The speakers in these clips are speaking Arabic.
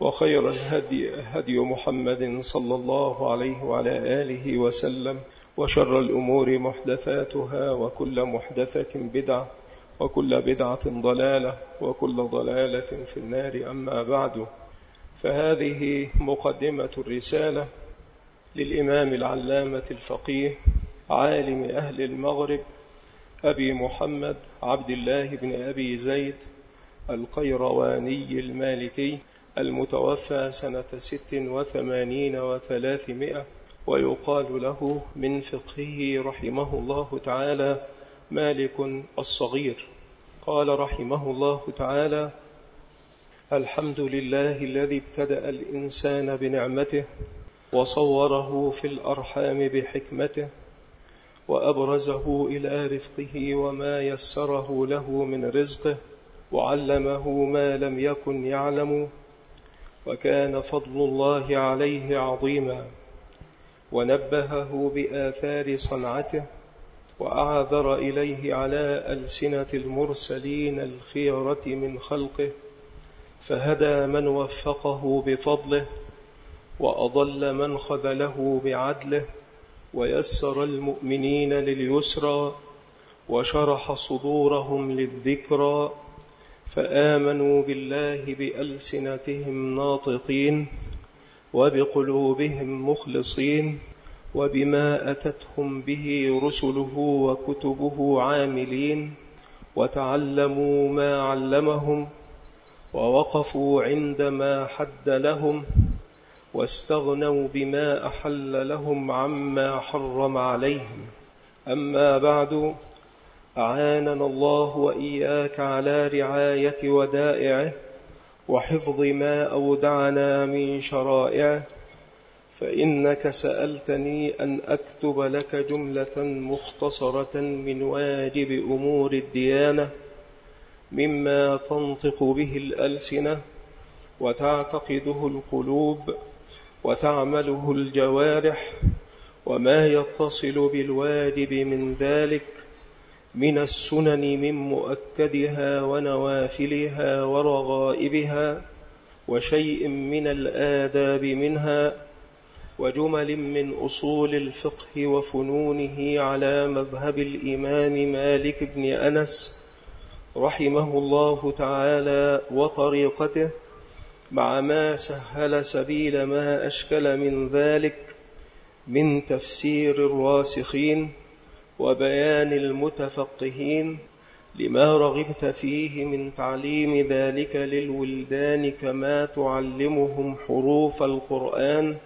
وخير الهدي هدي محمد صلى الله عليه وعلى آله وسلم وشر الأمور محدثاتها وكل محدثة بدعة وكل بدعة ضلالة وكل ضلالة في النار أما بعد. فهذه مقدمة الرسالة للإمام العلامة الفقيه عالم أهل المغرب أبي محمد عبد الله بن أبي زيد القيرواني المالكي المتوفى سنة ست وثمانين وثلاثمائة ويقال له من فقهه رحمه الله تعالى مالك الصغير. قال رحمه الله تعالى الحمد لله الذي ابتدأ الإنسان بنعمته وصوره في الأرحام بحكمته وأبرزه إلى رفقه وما يسره له من رزقه وعلمه ما لم يكن يعلم وكان فضل الله عليه عظيما. ونبهه بآثار صنعته وأعذر إليه على ألسنة المرسلين الخيرة من خلقه فهدى من وفقه بفضله وأضل من خذله بعدله ويسر المؤمنين لليسرى وشرح صدورهم للذكرى فآمنوا بالله بألسنتهم ناطقين وبقلوبهم مخلصين وبما أتتهم به رسله وكتبه عاملين وتعلموا ما علمهم ووقفوا عندما حد لهم واستغنوا بما أحل لهم عما حرم عليهم. أما بعد أعاننا الله وإياك على رعاية ودائعه وحفظ ما أودعنا من شرائعه فإنك سألتني أن أكتب لك جملة مختصرة من واجب أمور الديانة مما تنطق به الألسنة وتعتقده القلوب وتعمله الجوارح وما يتصل بالواجب من ذلك من السنن من مؤكدها ونوافلها ورغائبها وشيء من الآداب منها وجمل من أصول الفقه وفنونه على مذهب الإمام مالك بن أنس رحمه الله تعالى وطريقته مع ما سهل سبيل ما أشكل من ذلك من تفسير الراسخين وبيان المتفقهين لما رغبت فيه من تعليم ذلك للولدان كما تعلمهم حروف القرآن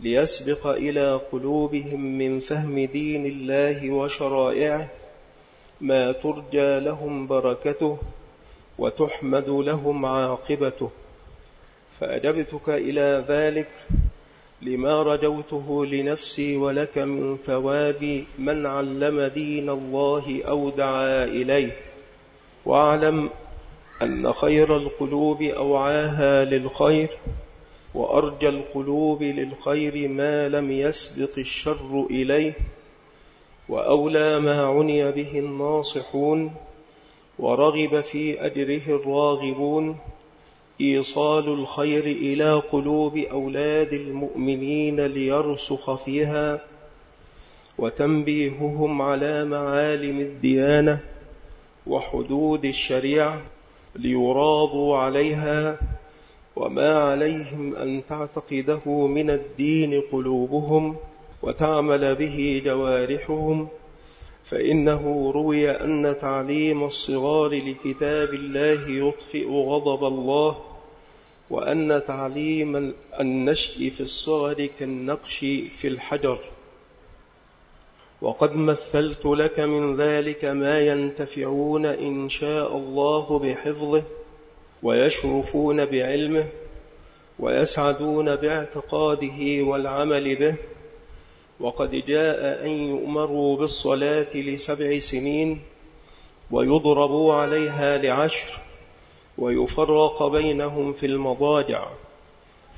ليسبق إلى قلوبهم من فهم دين الله وشرائعه ما ترجى لهم بركته وتحمد لهم عاقبته. فأجبتك إلى ذلك لما رجوته لنفسي ولك من ثواب من علم دين الله أو دعا إليه. واعلم أن خير القلوب أوعاها للخير وأرجى القلوب للخير ما لم يسبق الشر إليه. وأولى ما عني به الناصحون ورغب في أجره الراغبون. إيصال الخير إلى قلوب أولاد المؤمنين ليرسخ فيها وتنبيههم على معالم الديانة وحدود الشريعة ليراضوا عليها وما عليهم أن تعتقده من الدين قلوبهم وتعمل به جوارحهم فإنه روي أن تعليم الصغار لكتاب الله يطفئ غضب الله وأن تعليم النشء في الصغر كالنقش في الحجر. وقد مثلت لك من ذلك ما ينتفعون إن شاء الله بحفظه ويشرفون بعلمه ويسعدون باعتقاده والعمل به. وقد جاء أن يؤمروا بالصلاة لسبع سنين ويضربوا عليها لعشر. ويفرق بينهم في المضاجع.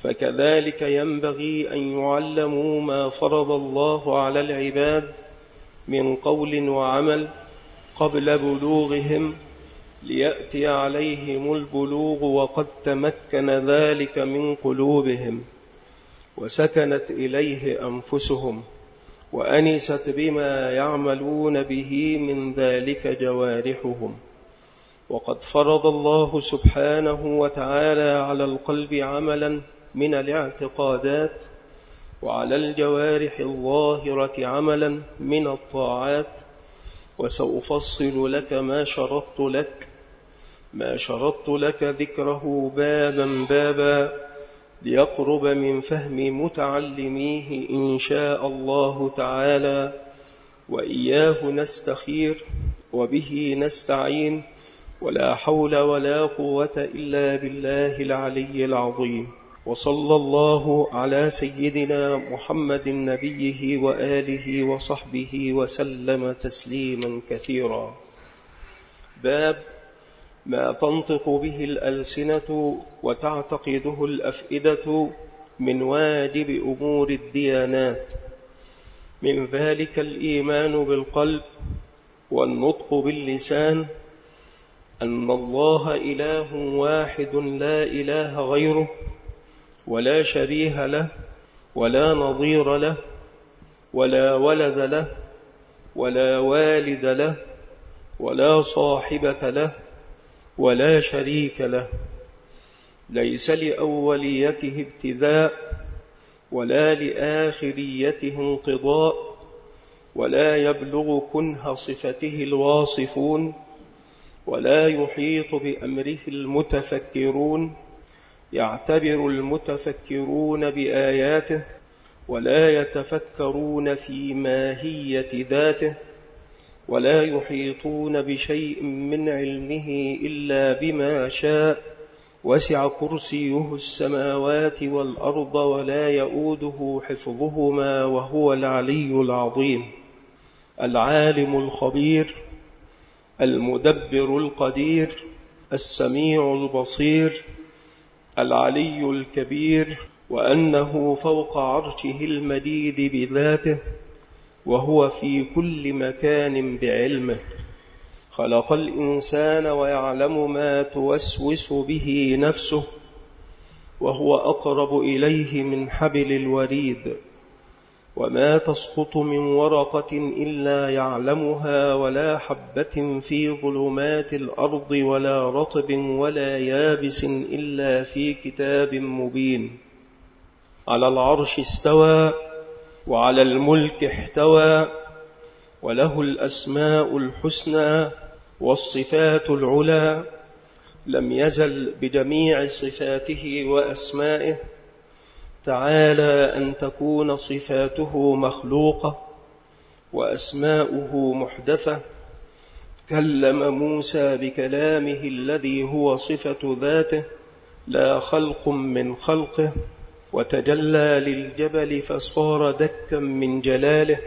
فكذلك ينبغي أن يعلموا ما فرض الله على العباد من قول وعمل قبل بلوغهم ليأتي عليهم البلوغ وقد تمكن ذلك من قلوبهم وسكنت إليه أنفسهم وأنست بما يعملون به من ذلك جوارحهم. وقد فرض الله سبحانه وتعالى على القلب عملا من الاعتقادات وعلى الجوارح الظاهرة عملا من الطاعات. وسأفصل لك ما شرطت لك ما شرطت لك ذكره بابا بابا ليقرب من فهم متعلميه إن شاء الله تعالى. وإياه نستخير وبه نستعين ولا حول ولا قوة إلا بالله العلي العظيم. وصلى الله على سيدنا محمد نبيه وآله وصحبه وسلم تسليما كثيرا. باب ما تنطق به الألسنة وتعتقده الأفئدة من واجب أمور الديانات. من ذلك الإيمان بالقلب والنطق باللسان أن الله إله واحد لا إله غيره ولا شبيه له ولا نظير له ولا ولد له ولا والد له ولا صاحبة له ولا شريك له. ليس لأوليته ابتداء ولا لآخريته انقضاء ولا يبلغ كنه صفته الواصفون ولا يحيط بأمره المتفكرون يعتبر المتفكرون بآياته ولا يتفكرون في ماهية ذاته ولا يحيطون بشيء من علمه إلا بما شاء وسع كرسيه السماوات والأرض ولا يؤوده حفظهما وهو العلي العظيم العالم الخبير. المدبر القدير السميع البصير العلي الكبير وأنه فوق عرشه المديد بذاته وهو في كل مكان بعلمه. خلق الإنسان ويعلم ما توسوس به نفسه وهو أقرب إليه من حبل الوريد. وما تسقط من ورقة إلا يعلمها ولا حبة في ظلمات الأرض ولا رطب ولا يابس إلا في كتاب مبين. على العرش استوى وعلى الملك احتوى وله الأسماء الحسنى والصفات العلى. لم يزل بجميع صفاته وأسمائه تعالى أن تكون صفاته مخلوقة وأسماؤه محدثة. كلم موسى بكلامه الذي هو صفة ذاته لا خلق من خلقه. وتجلى للجبل فصار دكا من جلاله.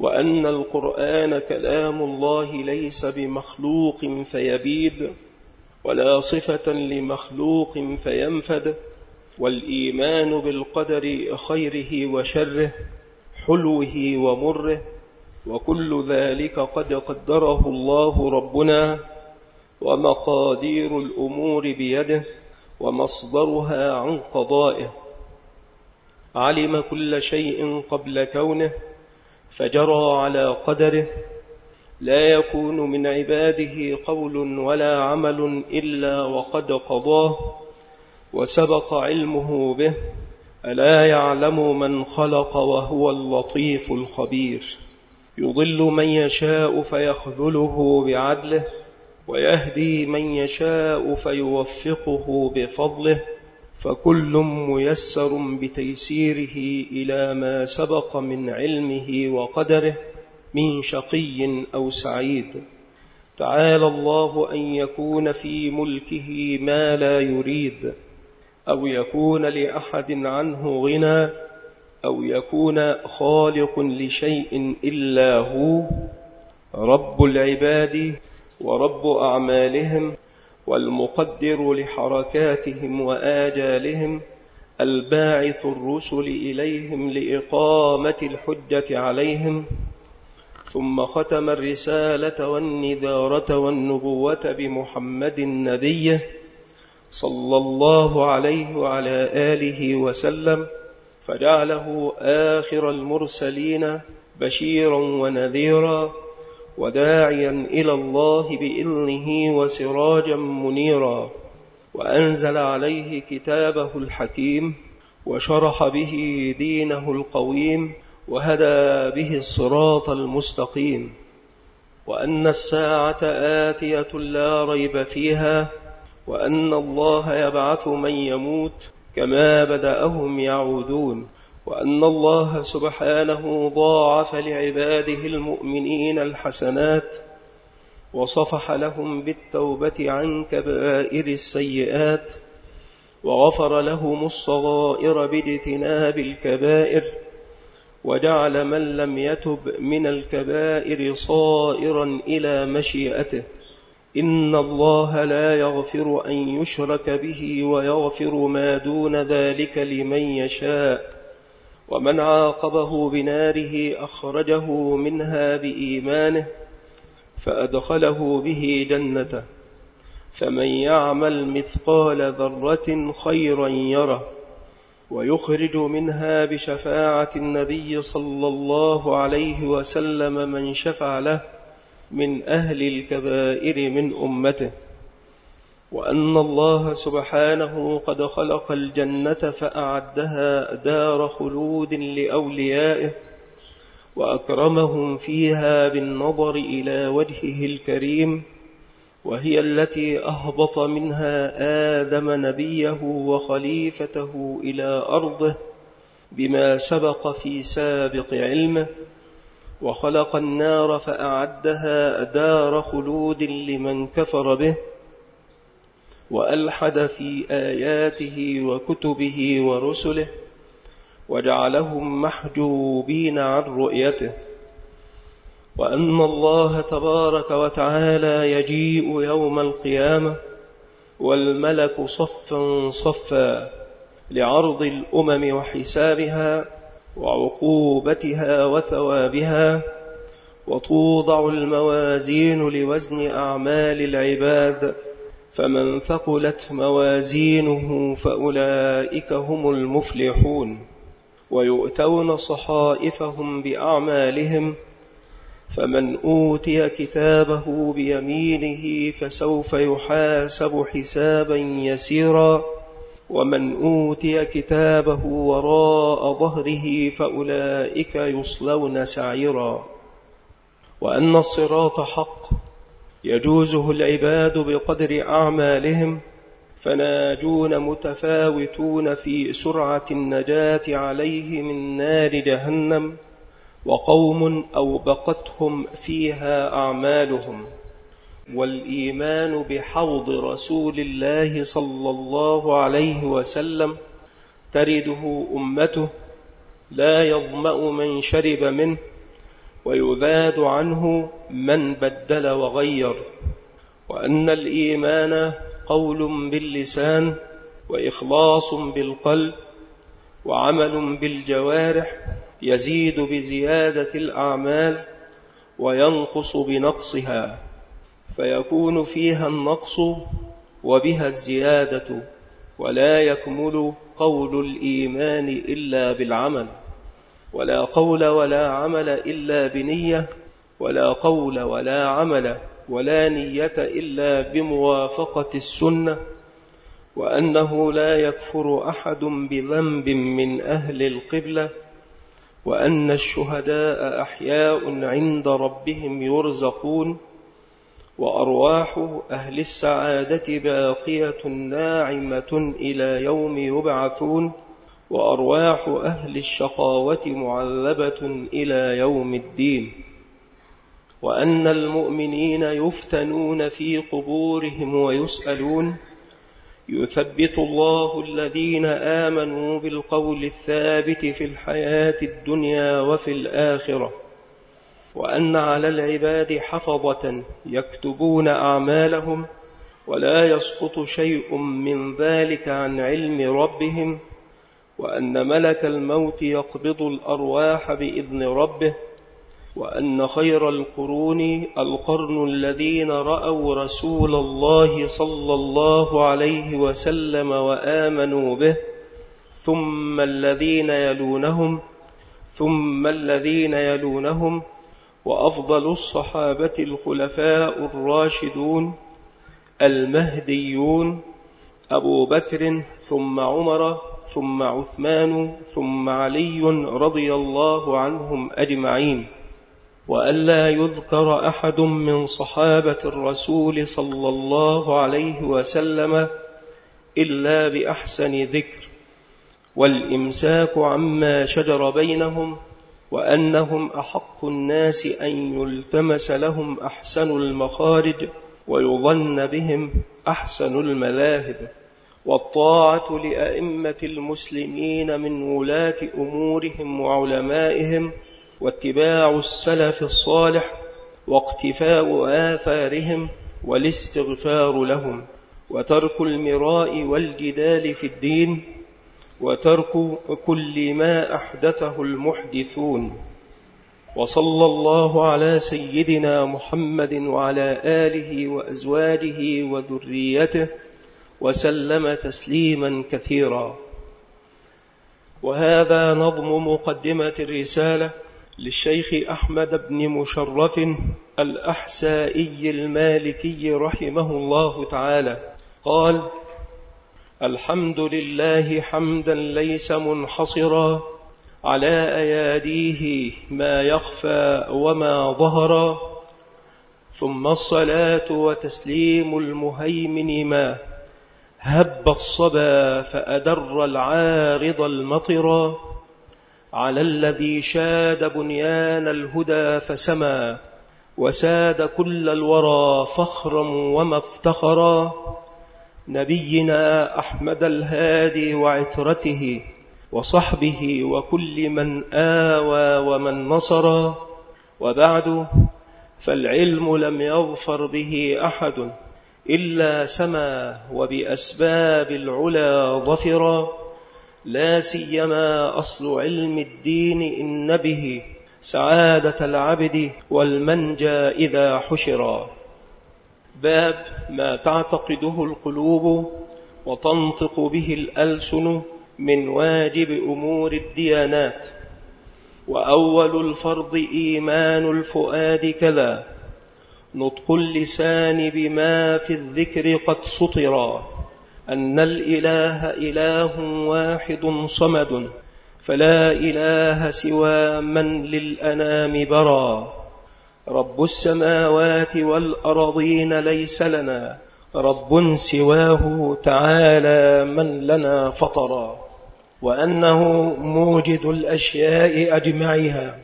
وأن القرآن كلام الله ليس بمخلوق فيبيد ولا صفة لمخلوق فينفد. والإيمان بالقدر خيره وشره حلوة ومره وكل ذلك قد قدره الله ربنا ومقادير الأمور بيده ومصدرها عن قضائه. علم كل شيء قبل كونه فجرى على قدره. لا يكون من عباده قول ولا عمل إلا وقد قضاه. وسبق علمه به ألا يعلم من خلق وهو اللطيف الخبير. يضل من يشاء فيخذله بعدله ويهدي من يشاء فيوفقه بفضله. فكل ميسر بتيسيره إلى ما سبق من علمه وقدره من شقي أو سعيد. تعالى الله أن يكون في ملكه ما لا يريد. أو يكون لأحد عنه غنى أو يكون خالق لشيء إلا هو رب العباد ورب أعمالهم والمقدر لحركاتهم وآجالهم الباعث الرسل إليهم لإقامة الحجة عليهم. ثم ختم الرسالة والنذارة والنبوة بمحمد نبيه صلى الله عليه وعلى آله وسلم فجعله آخر المرسلين بشيرا ونذيرا وداعيا إلى الله بإذنه وسراجا منيرا وأنزل عليه كتابه الحكيم وشرح به دينه القويم وهدى به الصراط المستقيم وأن الساعة آتية لا ريب فيها وأن الله يبعث من يموت كما بدأهم يعودون وأن الله سبحانه ضاعف لعباده المؤمنين الحسنات وصفح لهم بالتوبة عن كبائر السيئات وغفر لهم الصغائر باجتناب الكبائر وجعل من لم يتب من الكبائر صائرا إلى مشيئته إن الله لا يغفر أن يشرك به ويغفر ما دون ذلك لمن يشاء ومن عاقبه بناره أخرجه منها بإيمانه فأدخله به جنته فمن يعمل مثقال ذرة خيرا يره ويخرج منها بشفاعة النبي صلى الله عليه وسلم من شفع له من أهل الكبائر من أمته وأن الله سبحانه قد خلق الجنة فأعدها دار خلود لأوليائه وأكرمهم فيها بالنظر إلى وجهه الكريم وهي التي أهبط منها آدم نبيه وخليفته إلى أرضه بما سبق في سابق علمه. وخلق النار فأعدها دار خلود لمن كفر به وألحد في آياته وكتبه ورسله وجعلهم محجوبين عن رؤيته. وأن الله تبارك وتعالى يجيء يوم القيامة والملك صفا صفا لعرض الأمم وحسابها وعقوبتها وثوابها وتوضع الموازين لوزن أعمال العباد فمن ثقلت موازينه فأولئك هم المفلحون. ويؤتون صحائفهم بأعمالهم فمن أوتي كتابه بيمينه فسوف يحاسب حسابا يسيرا. ومن أوتي كتابه وراء ظهره فأولئك يصلون سعيرا. وأن الصراط حق يجوزه العباد بقدر أعمالهم فناجون متفاوتون في سرعة النجاة عليه من نار جهنم وقوم أوبقتهم فيها أعمالهم. والإيمان بحوض رسول الله صلى الله عليه وسلم ترده أمته لا يظمأ من شرب منه ويذاد عنه من بدل وغير وأن الإيمان قول باللسان وإخلاص بالقلب وعمل بالجوارح يزيد بزيادة الأعمال وينقص بنقصها فيكون فيها النقص وبها الزيادة ولا يكمل قول الإيمان إلا بالعمل ولا قول ولا عمل إلا بنية ولا قول ولا عمل ولا نية إلا بموافقة السنة وأنه لا يكفر أحد بذنب من أهل القبلة وأن الشهداء أحياء عند ربهم يرزقون وأرواح أهل السعادة باقية ناعمة إلى يوم يبعثون وأرواح أهل الشقاوة معذبة إلى يوم الدين. وأن المؤمنين يفتنون في قبورهم ويسألون يثبت الله الذين آمنوا بالقول الثابت في الحياة الدنيا وفي الآخرة. وأن على العباد حفظة يكتبون أعمالهم ولا يسقط شيء من ذلك عن علم ربهم وأن ملك الموت يقبض الأرواح بإذن ربه وأن خير القرون القرن الذين رأوا رسول الله صلى الله عليه وسلم وآمنوا به ثم الذين يلونهم ثم الذين يلونهم وأفضل الصحابة الخلفاء الراشدون المهديون أبو بكر ثم عمر ثم عثمان ثم علي رضي الله عنهم أجمعين وألا يذكر أحد من صحابة الرسول صلى الله عليه وسلم إلا بأحسن ذكر والإمساك عما شجر بينهم وأنهم أحق الناس أن يلتمس لهم أحسن المخارج ويظن بهم أحسن المذاهب والطاعة لأئمة المسلمين من ولاة أمورهم وعلمائهم واتباع السلف الصالح واقتفاء آثارهم والاستغفار لهم وترك المراء والجدال في الدين وترك كل ما أحدثه المحدثون. وصلى الله على سيدنا محمد وعلى آله وأزواجه وذريته وسلم تسليما كثيرا. وهذا نظم مقدمة الرسالة للشيخ أحمد بن مشرف الأحسائي المالكي رحمه الله تعالى. قال الحمد لله حمدا ليس منحصرا على أياديه ما يخفى وما ظهر ثم الصلاة وتسليم المهيمن ما هب الصبا فأدر العارض المطرا على الذي شاد بنيان الهدى فسما وساد كل الورى فخرا وما افتخرا. نبينا أحمد الهادي وعترته وصحبه وكل من آوى ومن نصر. وبعد فالعلم لم يظفر به أحد إلا سما وبأسباب العلا ظفرا. لا سيما أصل علم الدين إن به سعادة العبد والمنجى إذا حشرا. باب ما تعتقده القلوب وتنطق به الألسن من واجب أمور الديانات. وأول الفرض إيمان الفؤاد كذا نطق اللسان بما في الذكر قد سطرا أن الإله إله واحد صمد فلا إله سوى من للأنام برا رب السماوات والأرضين ليس لنا رب سواه تعالى من لنا فطرا وأنه موجد الأشياء أجمعها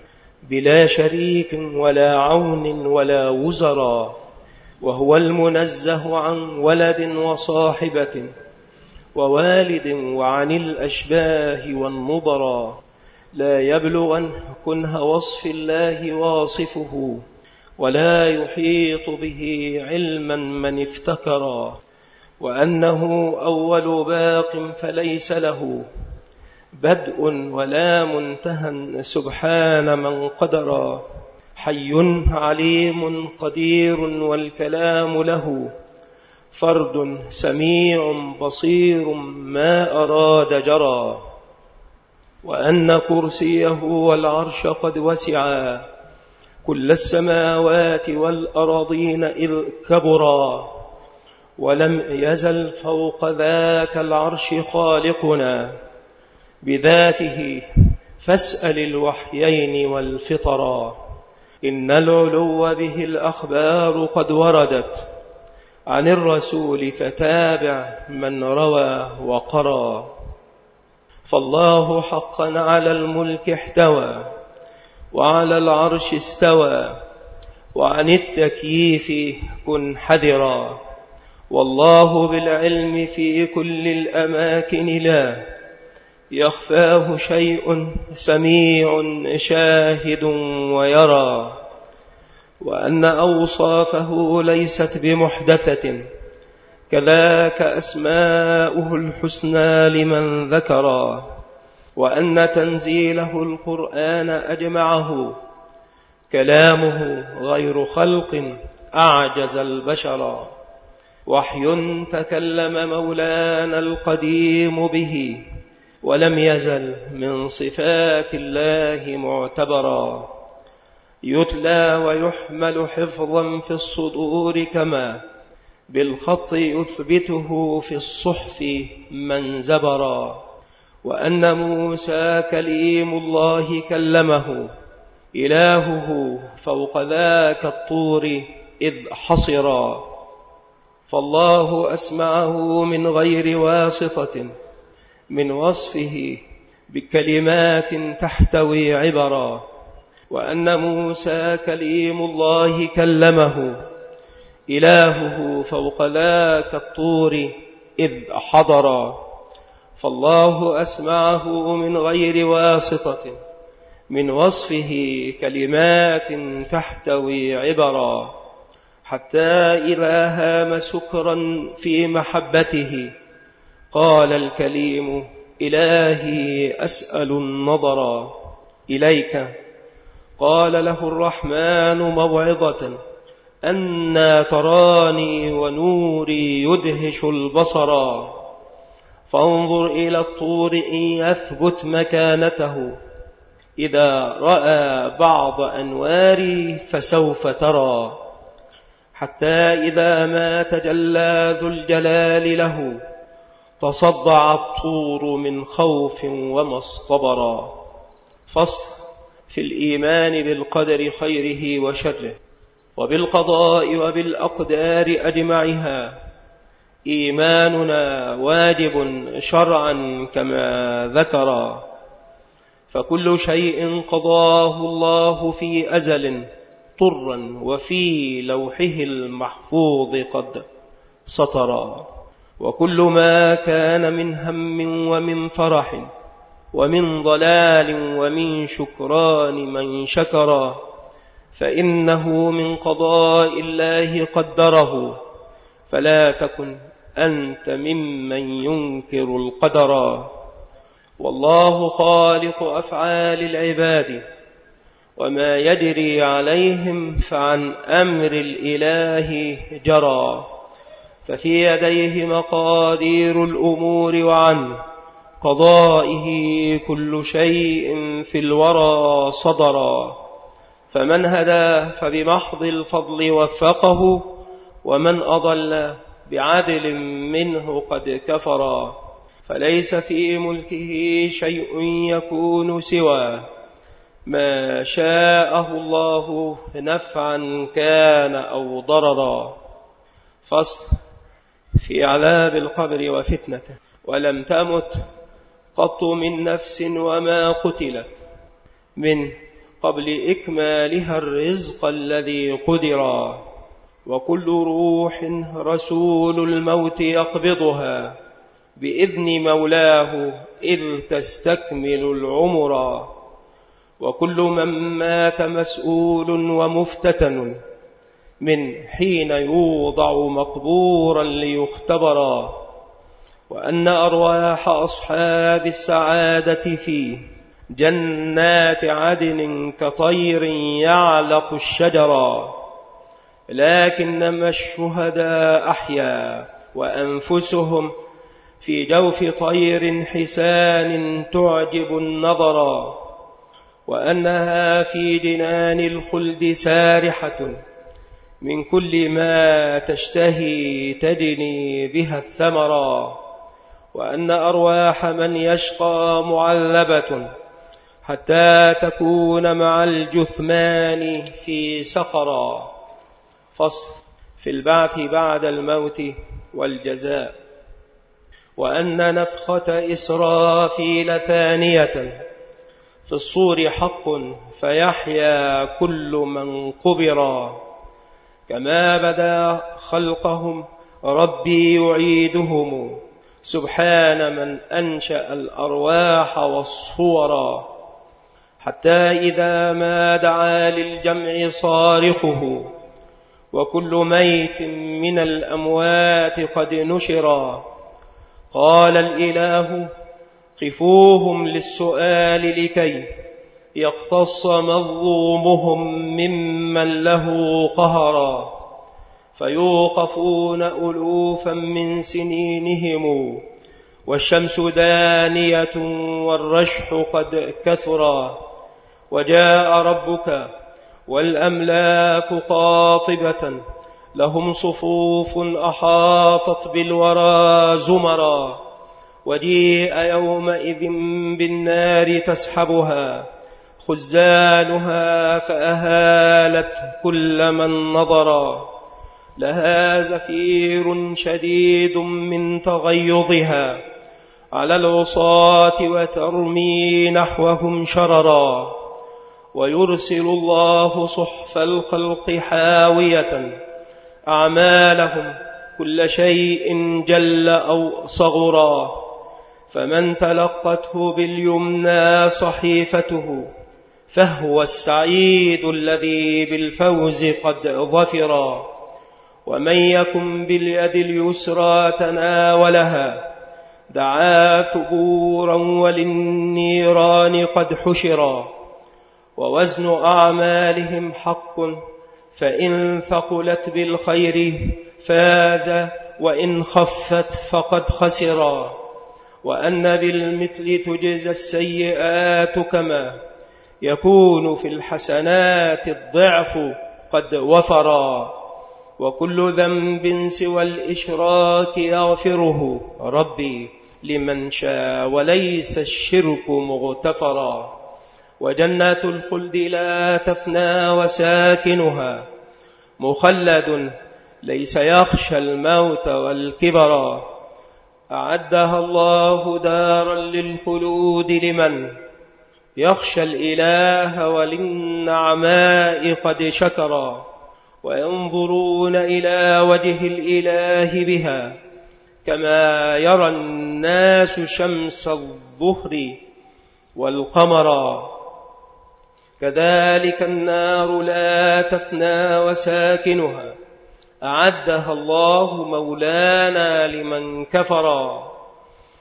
بلا شريك ولا عون ولا وزرا وهو المنزه عن ولد وصاحبة ووالد وعن الأشباه والنظرا لا يبلغن كنه وصف الله واصفه. ولا يحيط به علما من افتكرا وأنه أول باق فليس له بدء ولا منتهى سبحان من قدرا حي عليم قدير والكلام له فرد سميع بصير ما أراد جرى وأن كرسيه والعرش قد وسعا. كل السماوات والأرضين إذ كبرا ولم يزل فوق ذاك العرش خالقنا بذاته فاسأل الوحيين والفطرا إن العلو به الأخبار قد وردت عن الرسول فتابع من روى وقرى فالله حقا على الملك احتوى وعلى العرش استوى وعن التكييف كن حذرا. والله بالعلم في كل الأماكن لا. يخفاه شيء سميع شاهد ويرى. وأن أوصافه ليست بمحدثة. كذاك أسماؤه الحسنى لمن ذكرا. وأن تنزيله القرآن أجمعه كلامه غير خلق أعجز البشر وحي تكلم مولانا القديم به ولم يزل من صفات الله معتبرا يتلى ويحمل حفظا في الصدور كما بالخط يثبته في الصحف من زبرا وأن موسى كليم الله كلمه إلهه فوق ذاك الطور إذ حصرا فالله أسمعه من غير واسطة من وصفه بكلمات تحتوي عبرا. وأن موسى كليم الله كلمه إلهه فوق ذاك الطور إذ حضرا. فالله أسمعه من غير واسطة من وصفه كلمات تحتوي عبرا حتى إذا هام سكرا في محبته قال الكليم إلهي أسأل النظر إليك. قال له الرحمن موعظة أنا تراني ونوري يدهش البصر. فانظر إلى الطور إن يثبت مكانته. إذا رأى بعض أنواري فسوف ترى. حتى إذا ما تجلى ذو الجلال له تصدع الطور من خوف وما اصطبرا فصل في الإيمان بالقدر خيره وشره وبالقضاء وبالأقدار أجمعها. إيماننا واجب شرعا كما ذكر. فكل شيء قضاه الله في أزل طرا وفي لوحه المحفوظ قد سطرا وكل ما كان من هم ومن فرح ومن ضلال ومن شكران من شكرا فإنه من قضاء الله قدره. فلا تكن أنت ممن ينكر القدر. والله خالق أفعال العباد وما يجري عليهم فعن أمر الإله جرى. ففي يديه مقادير الأمور وعن قضائه كل شيء في الورى صدرا. فمن هدى فبمحض الفضل وفقه ومن أضل بعدل منه قد كفرا فليس في ملكه شيء يكون سوى. ما شاءه الله نفعا كان أو ضررا. فصل في عذاب القبر وفتنته. ولم تمت قط من نفس وما قتلت. من قبل إكمالها الرزق الذي قدرا. وكل روح رسول الموت يقبضها بإذن مولاه إذ تستكمل العمر. وكل من مات مسؤول ومفتتن من حين يوضع مقبورا ليختبرا وأن أرواح أصحاب السعادة في جنات عدن كطير يعلق الشجرا لكنما الشهداء أحيا وأنفسهم في جوف طير حسان تعجب النظرا وأنها في جنان الخلد سارحة من كل ما تشتهي تجني بها الثمرا وأن أرواح من يشقى معذبة حتى تكون مع الجثمان في سقرا فصل في البعث بعد الموت والجزاء وأن نفخة إسرافيل ثانية في الصور حق فيحيا كل من قبرا كما بدا خلقهم ربي يعيدهم سبحان من أنشأ الأرواح والصورا حتى إذا ما دعا للجمع صارخه. وكل ميت من الأموات قد نشرا قال الإله قفوهم للسؤال لكي يقتص مظلومهم ممن له قهرا فيوقفون ألوفا من سنينهم والشمس دانية والرشح قد كثرا وجاء ربك والأملاك قاطبة لهم صفوف أحاطت بالورى زمرا وجيء يومئذ بالنار تسحبها خزانها فأهالت كل من نظرا. لها زفير شديد من تغيظها على العصاة وترمي نحوهم شررا. ويرسل الله صحف الخلق حاوية أعمالهم كل شيء جل أو صغرا فمن تلقته باليمنى صحيفته فهو السعيد الذي بالفوز قد ظفرا ومن يكن باليد اليسرى تناولها دعا ثبورا وللنيران قد حشرا ووزن أعمالهم حق فإن ثقلت بالخير فاز وإن خفت فقد خسرا وأن بالمثل تجزى السيئات كما يكون في الحسنات الضعف قد وفرا وكل ذنب سوى الإشراك يغفره. ربي لمن شاء وليس الشرك مغتفرا. وجنات الخلد لا تفنى وساكنها مخلد ليس يخشى الموت والكبرا أعدها الله دارا للخلود لمن يخشى الإله وللنعماء قد شكرا وينظرون إلى وجه الإله بها كما يرى الناس شمس الظهر والقمر. كذلك النار لا تفنى وساكنها. أعدها الله مولانا لمن كفرا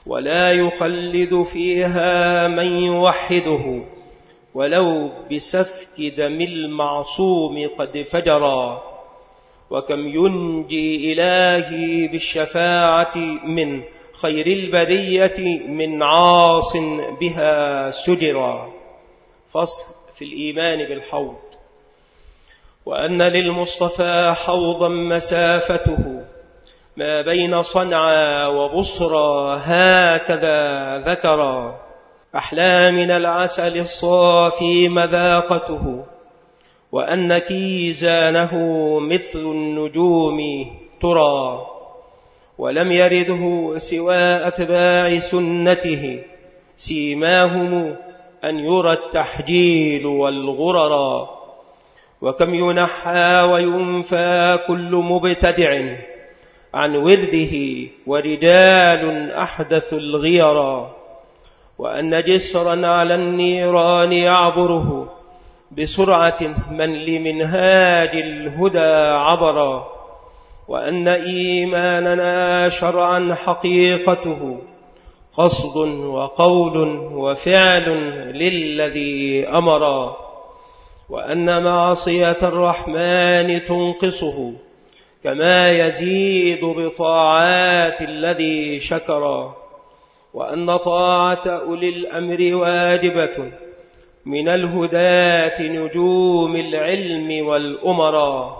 ولا يخلد فيها من يوحده ولو بسفك دم المعصوم قد فجرا وكم ينجي إلهي بالشفاعة من خير البرية من عاص بها سجرا فصل في الإيمان بالحوض وأن للمصطفى حوضا مسافته ما بين صنعى وبصرى هكذا ذكرا. أحلى من العسل الصافي مذاقته وأن كيزانه مثل النجوم ترى. ولم يرده سوى أتباع سنته سيماهم أن يرى التحجيل والغررا وكم ينحى وينفى كل مبتدع عن ورده ورجال أحدث الغيرا وأن جسرا على النيران يعبره بسرعة من لمنهاج الهدى عبرا وأن إيماننا شرعا حقيقته قصد وقول وفعل للذي أمرا وأن معصية الرحمن تنقصه كما يزيد بطاعات الذي شكرا وأن طاعة أولي الأمر واجبة من الهداة نجوم العلم والأمرا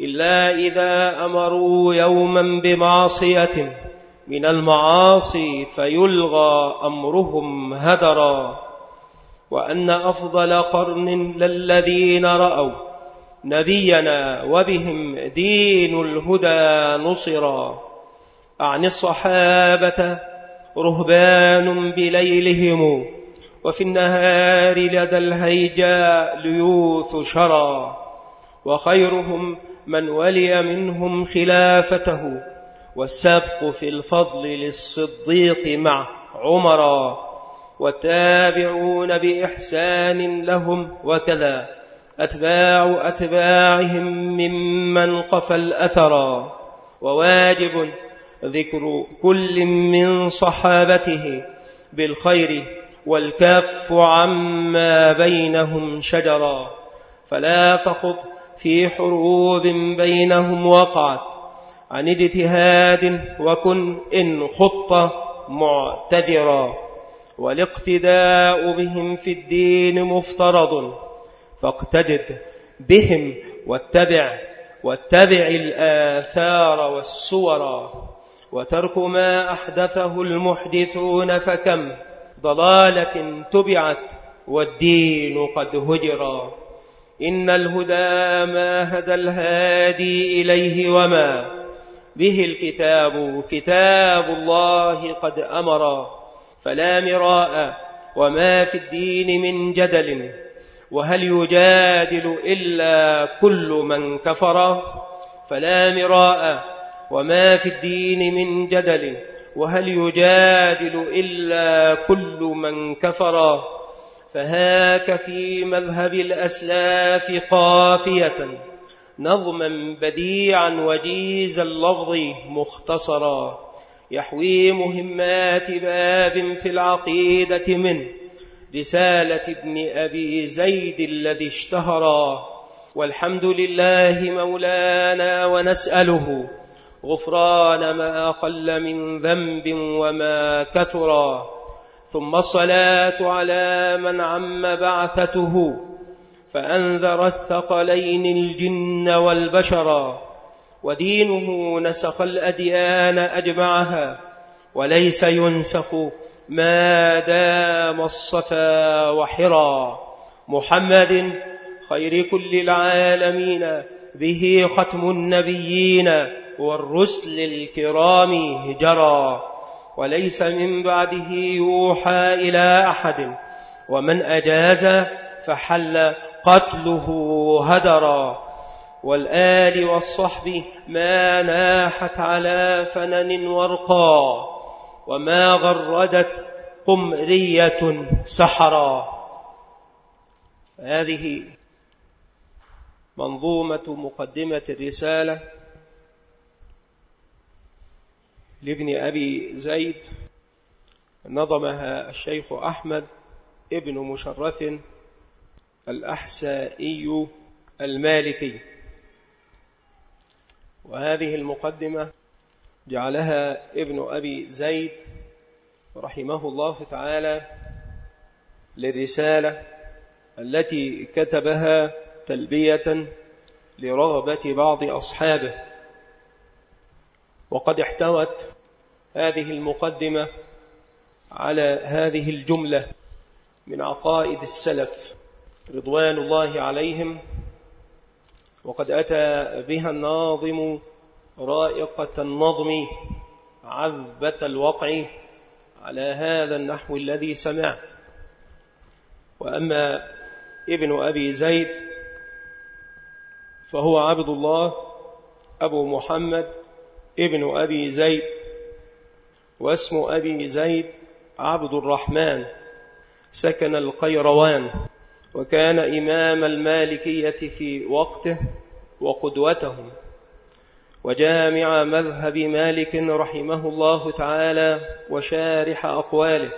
إلا إذا أمروا يوما بمعصية من المعاصي فيلغى أمرهم هدرا وأن أفضل قرن للذين رأوا نبينا وبهم دين الهدى نصرا. عن الصحابة رهبان بليلهم وفي النهار لدى الهيجاء ليوث شرا. وخيرهم من ولي منهم خلافته والسبق في الفضل للصديق مع عمر والتابعون بإحسان لهم وكذا. أتباع أتباعهم ممن قفى الأثرا وواجب ذكر كل من صحابته بالخير والكف عما بينهم شجرا. فلا تخض في حروب بينهم وقعت. عن اجتهاد وكن إن خط معتذرا والاقتداء بهم في الدين مفترض فاقتدد بهم واتبع واتبع الآثار والسورا وترك ما أحدثه المحدثون فكم ضلالة تبعت والدين قد هجرا إن الهدى ما هدى الهادي إليه وما به الكتاب كتاب الله قد أمر فلا مراء وما في الدين من جدل وهل يجادل إلا كل من كفر فلا مراء وما في الدين من جدل وهل يجادل إلا كل من كفر فهاك في مذهب الأسلاف قافية. نظما بديعا وجيز اللفظ مختصرا يحوي مهمات باب في العقيدة من رسالة ابن أبي زيد الذي اشتهرا. والحمد لله مولانا ونسأله غفران ما أقل من ذنب وما كثرا ثم الصلاة على من عم بعثته. فأنذر الثقلين الجن والبشرا ودينه نسخ الأديان أجمعها وليس ينسخ ما دام الصفا وحرا. محمد خير كل العالمين به ختم النبيين والرسل الكرام هجرا. وليس من بعده يوحى إلى أحد ومن أجاز فحل قتله هدرا. والآل والصحب ما ناحت على فنن ورقا. وما غردت قمرية سحرا. هذه منظومة مقدمة الرسالة لابن أبي زيد. نظمها الشيخ أحمد ابن مشرف. الأحسائي المالكي. وهذه المقدمة جعلها ابن أبي زيد رحمه الله تعالى للرسالة التي كتبها تلبية لرغبة بعض أصحابه. وقد احتوت هذه المقدمة على هذه الجملة من عقائد السلف. رضوان الله عليهم وقد أتى بها الناظم رائقة النظم عذبة الوقع على هذا النحو الذي سمعت. وأما ابن أبي زيد فهو عبد الله أبو محمد ابن أبي زيد واسم أبي زيد عبد الرحمن سكن القيروان. وكان إمام المالكية في وقته وقدوتهم وجامع مذهب مالك رحمه الله تعالى وشارح أقواله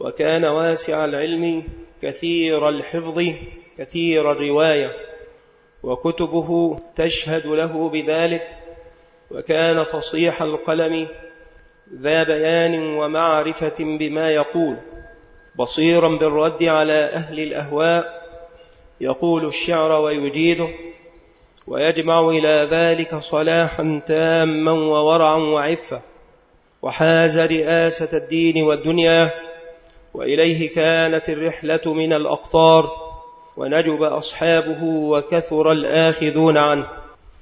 وكان واسع العلم كثير الحفظ كثير الرواية وكتبه تشهد له بذلك وكان فصيح القلم ذا بيان ومعرفة بما يقول. بصيرا بالرد على أهل الأهواء يقول الشعر ويجيده ويجمع إلى ذلك صلاحا تاما وورعا وعفة وحاز رئاسة الدين والدنيا وإليه كانت الرحلة من الأقطار ونجب أصحابه وكثر الآخذون عنه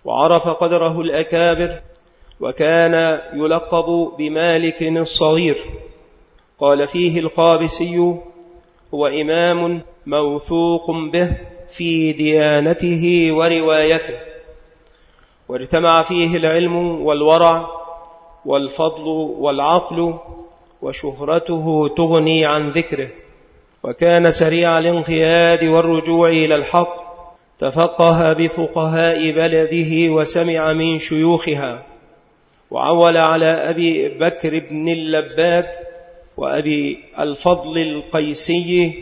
وعرف قدره الأكابر وكان يلقب بمالك الصغير. قال فيه القابسي هو إمام موثوق به في ديانته وروايته واجتمع فيه العلم والورع والفضل والعقل وشهرته تغني عن ذكره وكان سريع الانقياد والرجوع إلى الحق تفقه بفقهاء بلده وسمع من شيوخها وعول على أبي بكر بن اللباد وأبي الفضل القيسي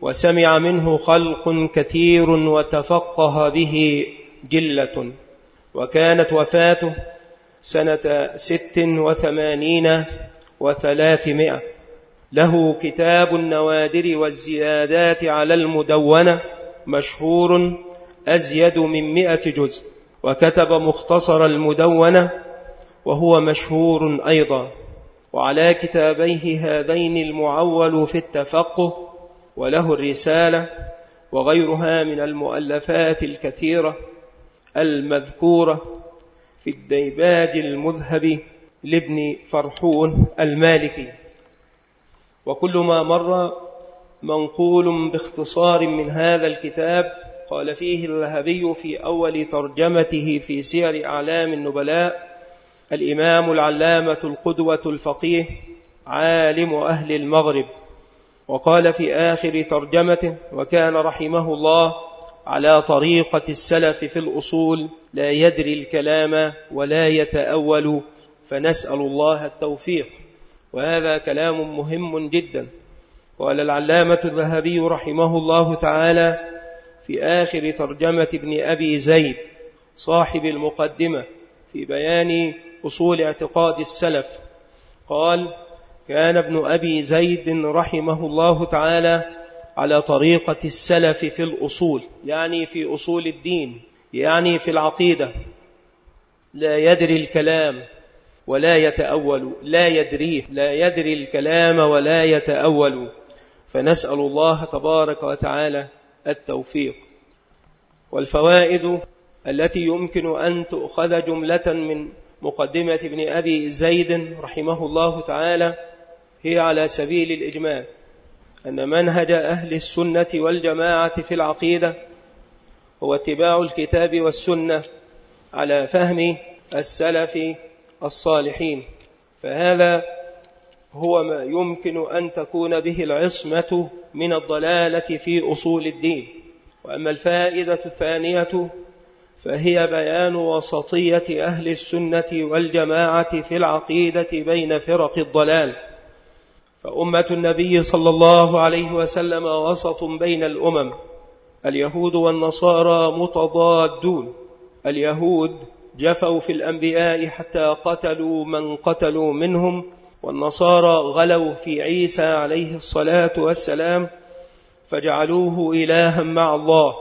وسمع منه خلق كثير وتفقه به جلة وكانت وفاته سنة ست وثمانين وثلاثمائة. له كتاب النوادر والزيادات على المدونة مشهور أزيد من مئة جزء وكتب مختصر المدونة وهو مشهور أيضا. وعلى كتابيه هذين المعول في التفقه وله الرسالة وغيرها من المؤلفات الكثيرة المذكورة في الديباج المذهب لابن فرحون المالكي. وكل ما مر منقول باختصار من هذا الكتاب قال فيه الذهبي في أول ترجمته في سير أعلام النبلاء الإمام العلامة القدوة الفقيه عالم أهل المغرب وقال في آخر ترجمته وكان رحمه الله على طريقة السلف في الأصول لا يدري الكلام ولا يتأول فنسأل الله التوفيق. وهذا كلام مهم جدا. قال العلامة الذهبي رحمه الله تعالى في آخر ترجمة ابن أبي زيد صاحب المقدمة في بيان أصول اعتقاد السلف. قال كان ابن أبي زيد رحمه الله تعالى على طريقة السلف في الأصول يعني في أصول الدين يعني في العقيدة. لا يدري الكلام ولا يتأول لا يدريه لا يدري الكلام ولا يتأول. فنسأل الله تبارك وتعالى التوفيق. والفوائد التي يمكن أن تؤخذ جملة من مقدمة ابن أبي زيد رحمه الله تعالى هي على سبيل الإجمال أن منهج أهل السنة والجماعة في العقيدة هو اتباع الكتاب والسنة على فهم السلف الصالحين. فهذا هو ما يمكن أن تكون به العصمة من الضلالة في أصول الدين. وأما الفائدة الثانية فهي بيان وسطية أهل السنة والجماعة في العقيدة بين فرق الضلال. فأمة النبي صلى الله عليه وسلم وسط بين الأمم اليهود والنصارى متضادون. اليهود جفوا في الأنبياء حتى قتلوا من قتلوا منهم والنصارى غلوا في عيسى عليه الصلاة والسلام فجعلوه إلها مع الله.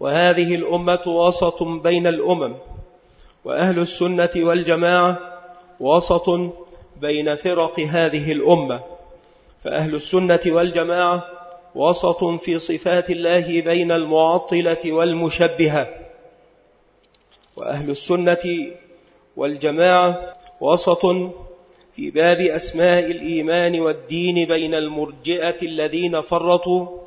وهذه الأمة وسط بين الأمم وأهل السنة والجماعة وسط بين فرق هذه الأمة فأهل السنة والجماعة وسط في صفات الله بين المعطلة والمشبهة وأهل السنة والجماعة وسط في باب أسماء الإيمان والدين بين المرجئة الذين فرطوا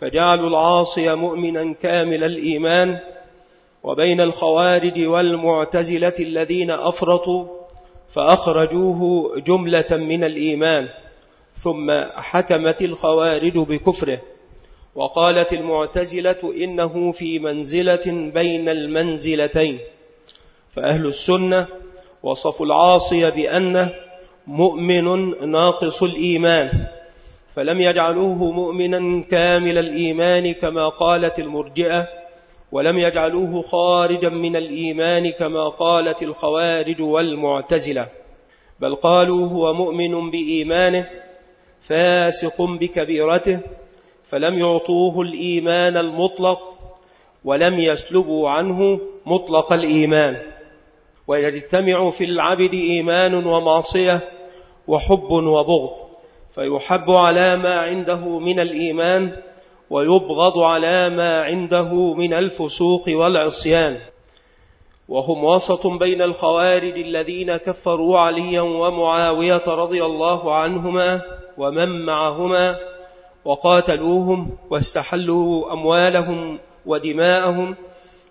فجعلوا العاصي مؤمنا كامل الإيمان وبين الخوارج والمعتزلة الذين أفرطوا فأخرجوه جملة من الإيمان ثم حكمت الخوارج بكفره وقالت المعتزلة إنه في منزلة بين المنزلتين فأهل السنة وصفوا العاصي بأنه مؤمن ناقص الإيمان. فلم يجعلوه مؤمنا كامل الإيمان كما قالت المرجئة ولم يجعلوه خارجا من الإيمان كما قالت الخوارج والمعتزلة بل قالوا هو مؤمن بإيمانه فاسق بكبيرته فلم يعطوه الإيمان المطلق ولم يسلبوا عنه مطلق الإيمان. ويجتمع في العبد إيمان ومعصية وحب وبغض. فيحب على ما عنده من الإيمان ويبغض على ما عنده من الفسوق والعصيان. وهم وسط بين الخوارج الذين كفروا عليا ومعاوية رضي الله عنهما ومن معهما وقاتلوهم واستحلوا أموالهم ودماءهم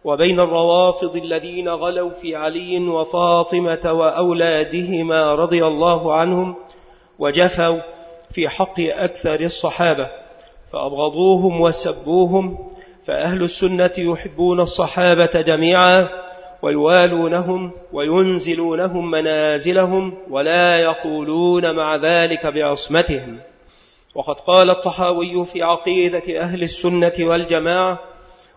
وبين الروافض الذين غلوا في علي وفاطمة وأولادهما رضي الله عنهم وجفوا في حق أكثر الصحابة فأبغضوهم وسبوهم فأهل السنة يحبون الصحابة جميعا ويوالونهم وينزلونهم منازلهم ولا يقولون مع ذلك بعصمتهم. وقد قال الطحاوي في عقيدة أهل السنة والجماعة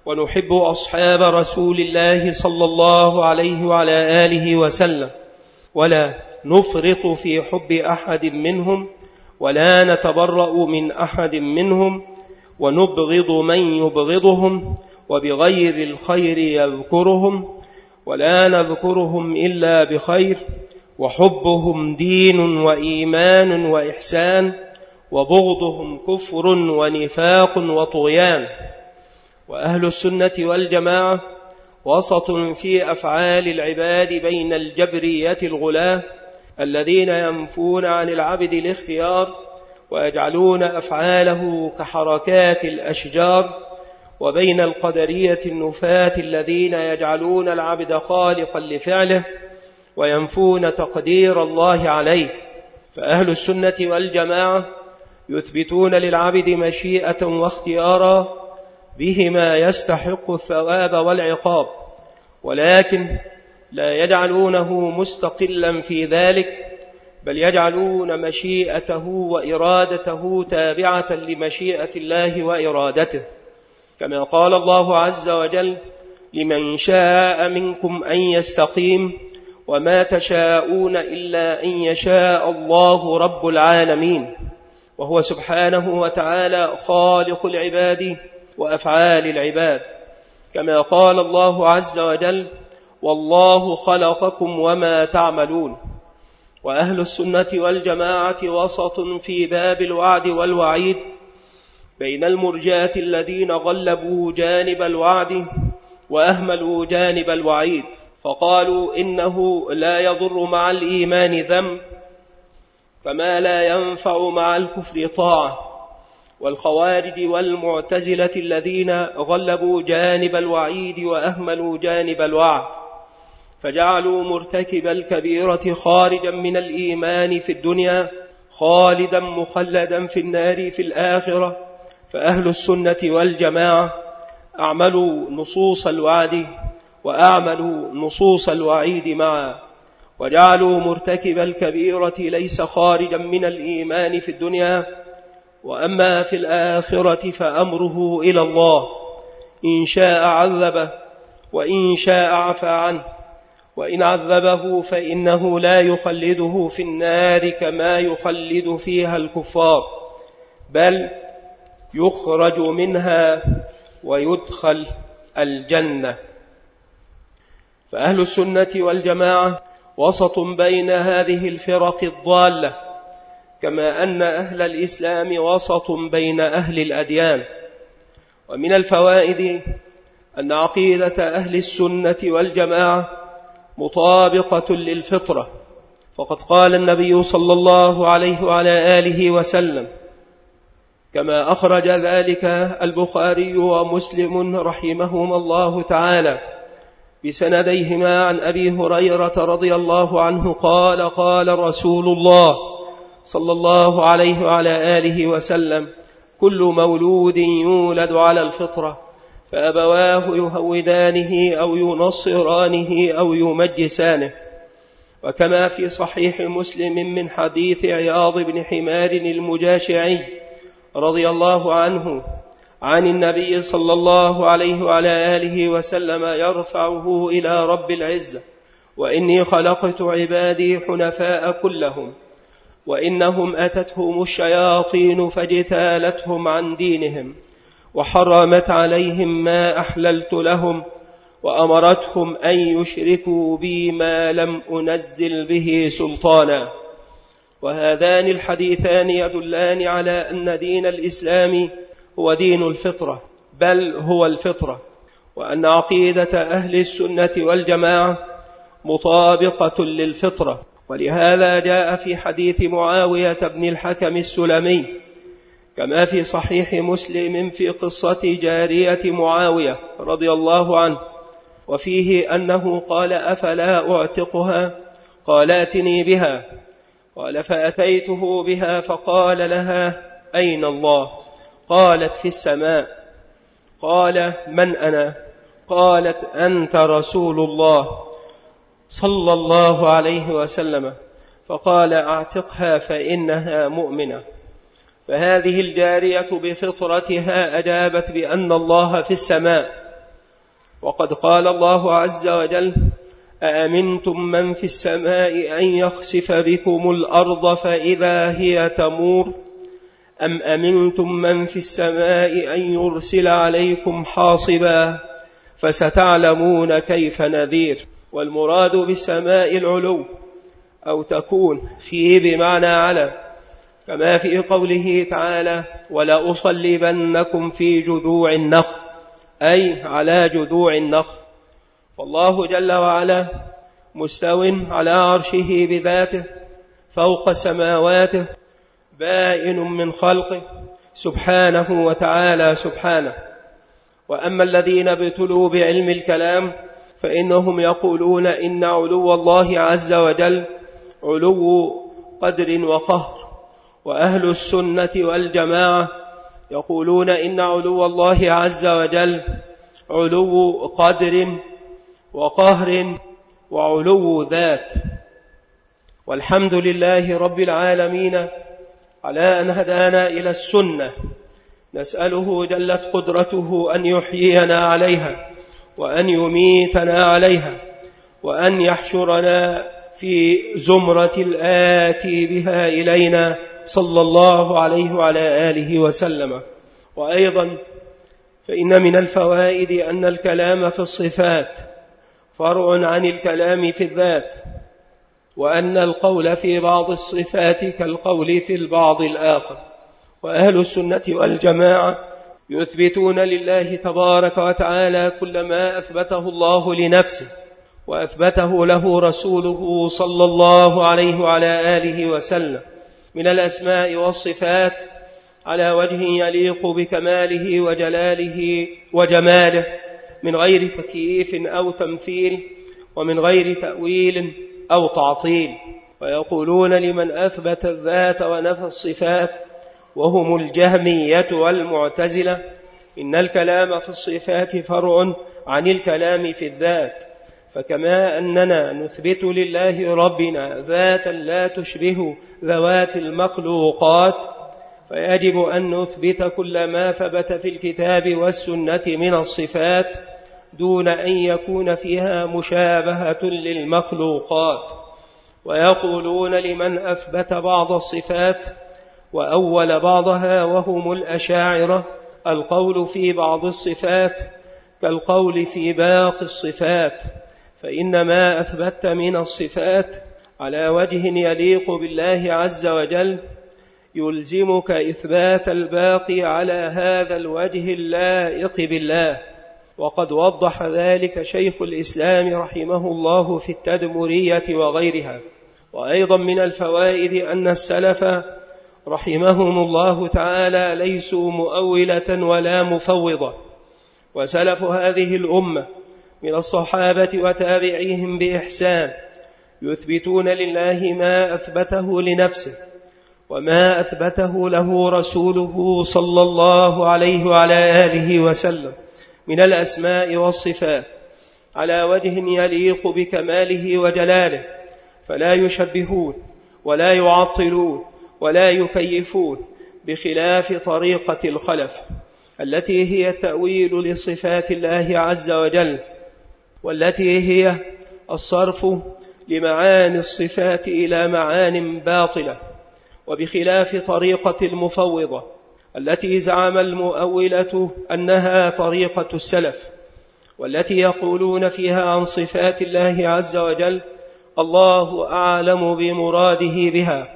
ونحب أصحاب رسول الله صلى الله عليه وعلى آله وسلم ولا نفرط في حب أحد منهم ولا نتبرأ من أحد منهم ونبغض من يبغضهم وبغير الخير يذكرهم ولا نذكرهم إلا بخير وحبهم دين وإيمان وإحسان وبغضهم كفر ونفاق وطغيان وأهل السنة والجماعة وسط في أفعال العباد بين الجبرية الغلاة الذين ينفون عن العبد الاختيار ويجعلون أفعاله كحركات الأشجار وبين القدرية النفاة الذين يجعلون العبد خالقا لفعله وينفون تقدير الله عليه. فأهل السنة والجماعة يثبتون للعبد مشيئة واختيارا بهما يستحق الثواب والعقاب. ولكن لا يجعلونه مستقلا في ذلك بل يجعلون مشيئته وإرادته تابعة لمشيئة الله وإرادته. كما قال الله عز وجل لمن شاء منكم أن يستقيم وما تشاءون إلا أن يشاء الله رب العالمين. وهو سبحانه وتعالى خالق العباد وأفعال العباد. كما قال الله عز وجل والله خلقكم وما تعملون. وأهل السنة والجماعة وسط في باب الوعد والوعيد بين المرجاة الذين غلبوا جانب الوعد وأهملوا جانب الوعيد فقالوا إنه لا يضر مع الإيمان ذنب فما لا ينفع مع الكفر طاعة. والخوارج والمعتزلة الذين غلبوا جانب الوعيد وأهملوا جانب الوعد. فجعلوا مرتكب الكبيرة خارجا من الإيمان في الدنيا خالدا مخلدا في النار في الآخرة. فأهل السنة والجماعة أعملوا نصوص الوعد وأعملوا نصوص الوعيد معا. وجعلوا مرتكب الكبيرة ليس خارجا من الإيمان في الدنيا. وأما في الآخرة فأمره إلى الله. إن شاء عذبه وإن شاء عفى عنه. وإن عذبه فإنه لا يخلده في النار كما يخلد فيها الكفار بل يخرج منها ويدخل الجنة. فأهل السنة والجماعة وسط بين هذه الفرق الضالة كما أن أهل الإسلام وسط بين أهل الأديان. ومن الفوائد أن عقيدة أهل السنة والجماعة مطابقة للفطرة. فقد قال النبي صلى الله عليه وعلى آله وسلم كما أخرج ذلك البخاري ومسلم رحمهما الله تعالى بسنديهما عن أبي هريرة رضي الله عنه قال قال رسول الله صلى الله عليه وعلى آله وسلم كل مولود يولد على الفطرة. فأبواه يهودانه أو ينصرانه أو يمجسانه. وكما في صحيح مسلم من حديث عياض بن حمار المجاشعي رضي الله عنه عن النبي صلى الله عليه وعلى آله وسلم يرفعه إلى رب العزة وإني خلقت عبادي حنفاء كلهم وإنهم أتتهم الشياطين فاجتالتهم عن دينهم. وحرمت عليهم ما أحللت لهم وأمرتهم أن يشركوا بي ما لم أنزل به سلطانا. وهذان الحديثان يدلان على أن دين الإسلام هو دين الفطرة بل هو الفطرة وأن عقيدة أهل السنة والجماعة مطابقة للفطرة. ولهذا جاء في حديث معاوية بن الحكم السلمي كما في صحيح مسلم في قصة جارية معاوية رضي الله عنه وفيه أنه قال أفلا أعتقها؟ قال اتني بها. قال فأتيته بها فقال لها أين الله؟ قالت في السماء. قال من أنا؟ قالت أنت رسول الله صلى الله عليه وسلم. فقال أعتقها فإنها مؤمنة. فهذه الجارية بفطرتها أجابت بأن الله في السماء. وقد قال الله عز وجل أأمنتم من في السماء أن يخسف بكم الأرض فإذا هي تمور؟ أم أمنتم من في السماء أن يرسل عليكم حاصبا فستعلمون كيف نذير؟ والمراد بالسماء العلو أو تكون في بمعنى على كما في قوله تعالى ولأصلبنكم في جذوع النخل أي على جذوع النخل. فالله جل وعلا مستو على عرشه بذاته فوق سماواته بائن من خلقه سبحانه وتعالى سبحانه. وأما الذين ابتلوا بعلم الكلام فإنهم يقولون إن علو الله عز وجل علو قدر وقهر. وأهل السنة والجماعة يقولون إن علو الله عز وجل علو قدر وقهر وعلو ذات. والحمد لله رب العالمين على أن هدانا إلى السنة. نسأله جلت قدرته أن يحيينا عليها وأن يميتنا عليها وأن يحشرنا في زمرة الآتي بها إلينا صلى الله عليه وعلى آله وسلم. وأيضا فإن من الفوائد أن الكلام في الصفات فرع عن الكلام في الذات وأن القول في بعض الصفات كالقول في البعض الآخر. وأهل السنة والجماعة يثبتون لله تبارك وتعالى كل ما أثبته الله لنفسه وأثبته له رسوله صلى الله عليه وعلى آله وسلم. من الأسماء والصفات على وجه يليق بكماله وجلاله وجماله من غير تكييف أو تمثيل ومن غير تأويل أو تعطيل. ويقولون لمن أثبت الذات ونفى الصفات وهم الجهمية والمعتزلة. إن الكلام في الصفات فرع عن الكلام في الذات. فكما أننا نثبت لله ربنا ذاتا لا تشبه ذوات المخلوقات فيجب أن نثبت كل ما ثبت في الكتاب والسنة من الصفات دون أن يكون فيها مشابهة للمخلوقات. ويقولون لمن أثبت بعض الصفات وأول بعضها وهم الأشاعرة القول في بعض الصفات كالقول في باقي الصفات. فإن ما أثبت من الصفات على وجه يليق بالله عز وجل يلزمك إثبات الباقي على هذا الوجه اللائق بالله. وقد وضح ذلك شيخ الإسلام رحمه الله في التدمرية وغيرها. وأيضا من الفوائد أن السلف رحمهم الله تعالى ليسوا مؤولة ولا مفوضة. وسلف هذه الأمة من الصحابة وتابعيهم بإحسان يثبتون لله ما أثبته لنفسه وما أثبته له رسوله صلى الله عليه وعلى آله وسلم من الأسماء والصفات على وجه يليق بكماله وجلاله فلا يشبهون ولا يعطلون ولا يكيفون بخلاف طريقة الخلف التي هي تأويل لصفات الله عز وجل. والتي هي الصرف لمعاني الصفات إلى معان باطلة وبخلاف طريقة المفوضة التي زعم المؤولة أنها طريقة السلف والتي يقولون فيها عن صفات الله عز وجل الله أعلم بمراده بها.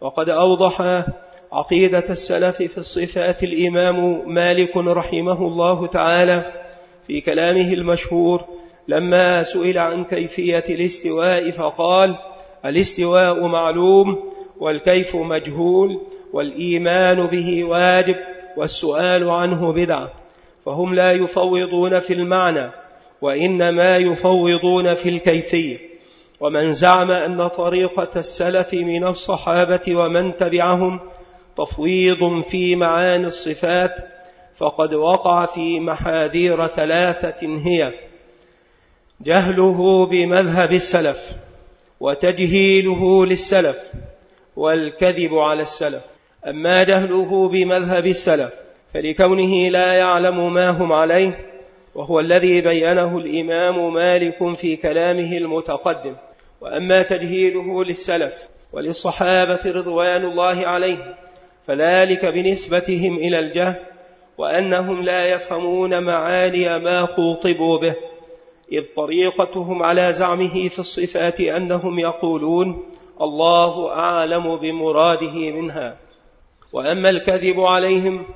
وقد أوضح عقيدة السلف في الصفات الإمام مالك رحمه الله تعالى في كلامه المشهور لما سئل عن كيفية الاستواء فقال الاستواء معلوم والكيف مجهول والإيمان به واجب والسؤال عنه بدعة فهم لا يفوضون في المعنى وإنما يفوضون في الكيفية ومن زعم أن طريقة السلف من الصحابة ومن تبعهم تفويض في معاني الصفات فقد وقع في محاذير ثلاثة هي جهله بمذهب السلف وتجهيله للسلف والكذب على السلف. أما جهله بمذهب السلف فلكونه لا يعلم ما هم عليه وهو الذي بينه الإمام مالك في كلامه المتقدم. وأما تجهيله للسلف وللصحابة رضوان الله عليهم فذلك بنسبتهم إلى الجهل وأنهم لا يفهمون معاني ما خوطبوا به. إذ طريقتهم على زعمه في الصفات أنهم يقولون الله أعلم بمراده منها. وأما الكذب عليهم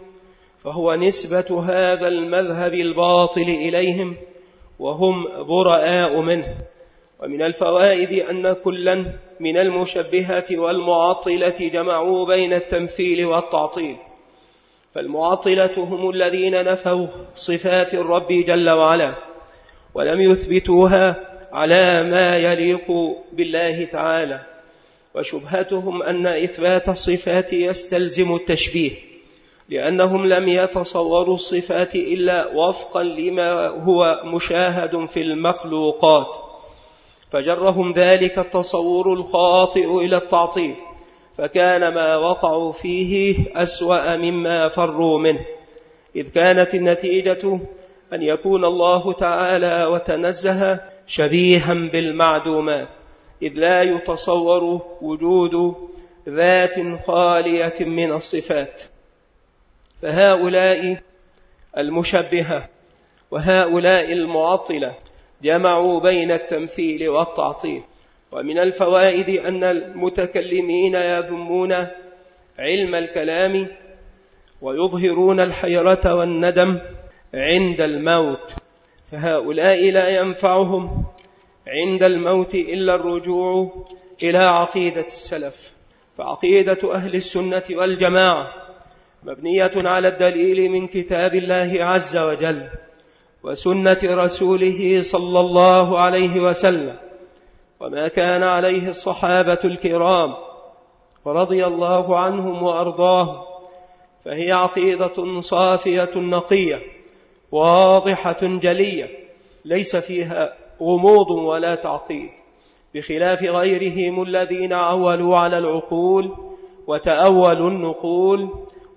فهو نسبة هذا المذهب الباطل إليهم وهم براء منه. ومن الفوائد أن كلا من المشبهة والمعطلة جمعوا بين التمثيل والتعطيل. فالمعطلة هم الذين نفوا صفات الرب جل وعلا. ولم يثبتوها على ما يليق بالله تعالى. وشبهتهم أن إثبات الصفات يستلزم التشبيه لأنهم لم يتصوروا الصفات إلا وفقا لما هو مشاهد في المخلوقات. فجرهم ذلك التصور الخاطئ إلى التعطيل فكان ما وقعوا فيه أسوأ مما فروا منه. إذ كانت النتيجة أن يكون الله تعالى وتنزه شبيها بالمعدومات إذ لا يتصور وجود ذات خالية من الصفات. فهؤلاء المشبهة وهؤلاء المعطلة جمعوا بين التمثيل والتعطيل. ومن الفوائد أن المتكلمين يذمون علم الكلام ويظهرون الحيرة والندم عند الموت فهؤلاء لا ينفعهم عند الموت إلا الرجوع إلى عقيدة السلف. فعقيدة أهل السنة والجماعة مبنية على الدليل من كتاب الله عز وجل وسنة رسوله صلى الله عليه وسلم وما كان عليه الصحابة الكرام ورضي الله عنهم وأرضاهم فهي عقيدة صافية نقية. واضحة جلية ليس فيها غموض ولا تعطيل. بخلاف غيرهم الذين عولوا على العقول وتأولوا النقول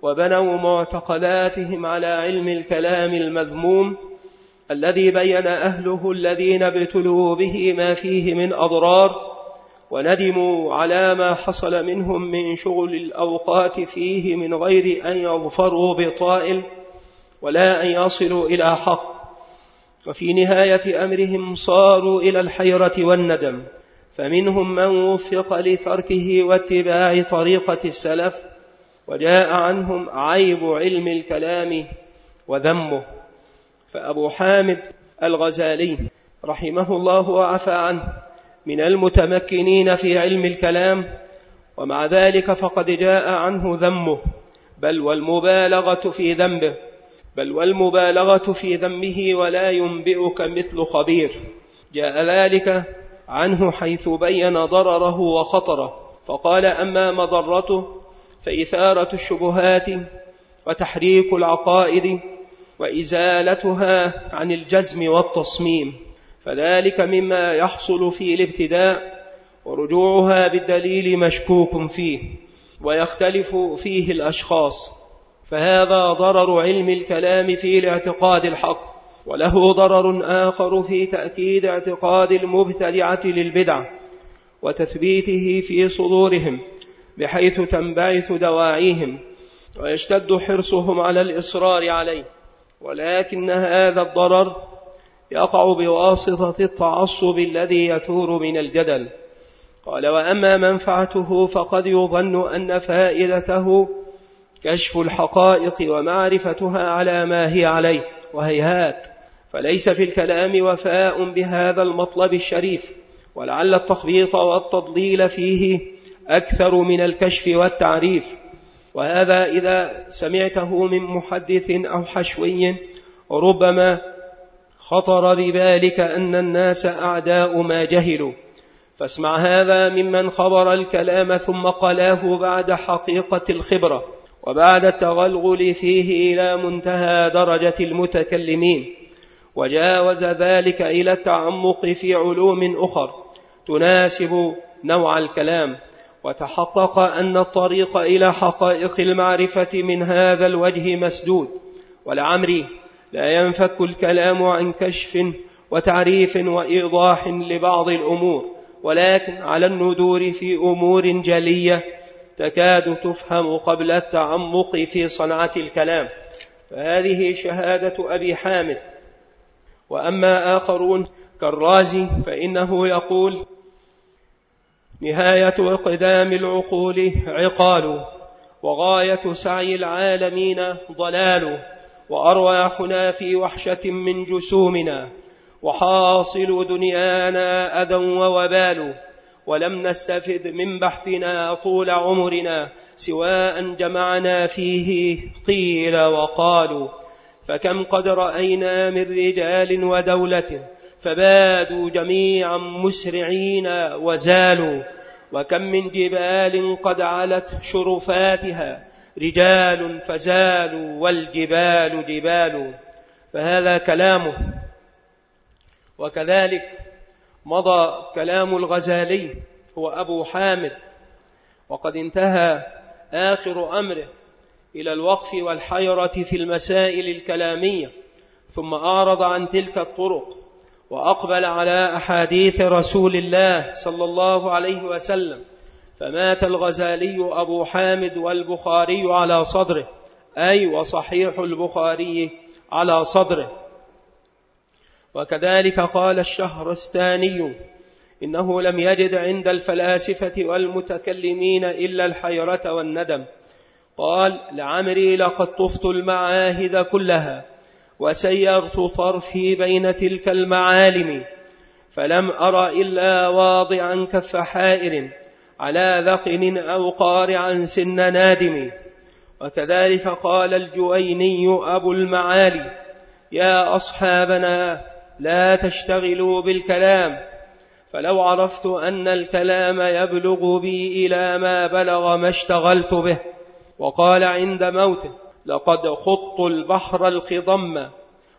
وبنوا معتقداتهم على علم الكلام المذموم الذي بين أهله الذين ابتلوا به ما فيه من أضرار وندموا على ما حصل منهم من شغل الأوقات فيه من غير أن يظفروا بطائل ولا أن يصلوا إلى حق. وفي نهاية أمرهم صاروا إلى الحيرة والندم. فمنهم من وفق لتركه واتباع طريقة السلف وجاء عنهم عيب علم الكلام وذمه. فأبو حامد الغزالي رحمه الله وعفى عنه من المتمكنين في علم الكلام ومع ذلك فقد جاء عنه ذمه بل والمبالغة في ذنبه. بل والمبالغة في ذمه ولا ينبئك مثل خبير. جاء ذلك عنه حيث بين ضرره وخطره فقال أما مضرته فإثارة الشبهات وتحريك العقائد وإزالتها عن الجزم والتصميم. فذلك مما يحصل في الابتداء ورجوعها بالدليل مشكوك فيه ويختلف فيه الأشخاص. فهذا ضرر علم الكلام في الاعتقاد الحق وله ضرر آخر في تأكيد اعتقاد المبتدعة للبدع وتثبيته في صدورهم بحيث تنبعث دواعيهم ويشتد حرصهم على الإصرار عليه. ولكن هذا الضرر يقع بواسطة التعصب الذي يثور من الجدل. قال وأما منفعته فقد يظن أن فائدته كشف الحقائق ومعرفتها على ما هي عليه وهيهات. فليس في الكلام وفاء بهذا المطلب الشريف ولعل التخبيط والتضليل فيه أكثر من الكشف والتعريف. وهذا إذا سمعته من محدث أو حشوي ربما خطر ببالك أن الناس أعداء ما جهلوا. فاسمع هذا ممن خبر الكلام ثم قلاه بعد حقيقة الخبرة. وبعد التغلغل فيه إلى منتهى درجة المتكلمين وجاوز ذلك إلى التعمق في علوم أخر تناسب نوع الكلام وتحقق أن الطريق إلى حقائق المعرفة من هذا الوجه مسدود ولعمري لا ينفك الكلام عن كشف وتعريف وإيضاح لبعض الأمور ولكن على الندور في أمور جلية تكاد تفهم قبل التعمق في صنعة الكلام. فهذه شهادة أبي حامد. وأما آخرون كالرازي فإنه يقول نهاية اقدام العقول عقال وغاية سعي العالمين ضلال وأرواحنا في وحشة من جسومنا وحاصل دنيانا أذى ووبال. ولم نستفد من بحثنا طول عمرنا سواء جمعنا فيه قيل وقالوا فكم قد رأينا من رجال ودولة فبادوا جميعا مسرعين وزالوا وكم من جبال قد علت شرفاتها رجال فزالوا والجبال جبال فهذا كلامه. وكذلك مضى كلام الغزالي هو أبو حامد. وقد انتهى آخر أمره إلى الوقف والحيرة في المسائل الكلامية ثم أعرض عن تلك الطرق وأقبل على أحاديث رسول الله صلى الله عليه وسلم فمات الغزالي أبو حامد والبخاري على صدره أي وصحيح البخاري على صدره. وكذلك قال الشهرستاني إنه لم يجد عند الفلاسفة والمتكلمين إلا الحيرة والندم. قال لعمري لقد طفت المعاهد كلها وسيرت طرفي بين تلك المعالم فلم أر إلا واضعا كف حائر على ذقن أو قارعا سن نادم. وكذلك قال الجويني أبو المعالي يا أصحابنا لا تشتغلوا بالكلام. فلو عرفت أن الكلام يبلغ بي إلى ما بلغ ما اشتغلت به وقال عند موته لقد خضت البحر الخضم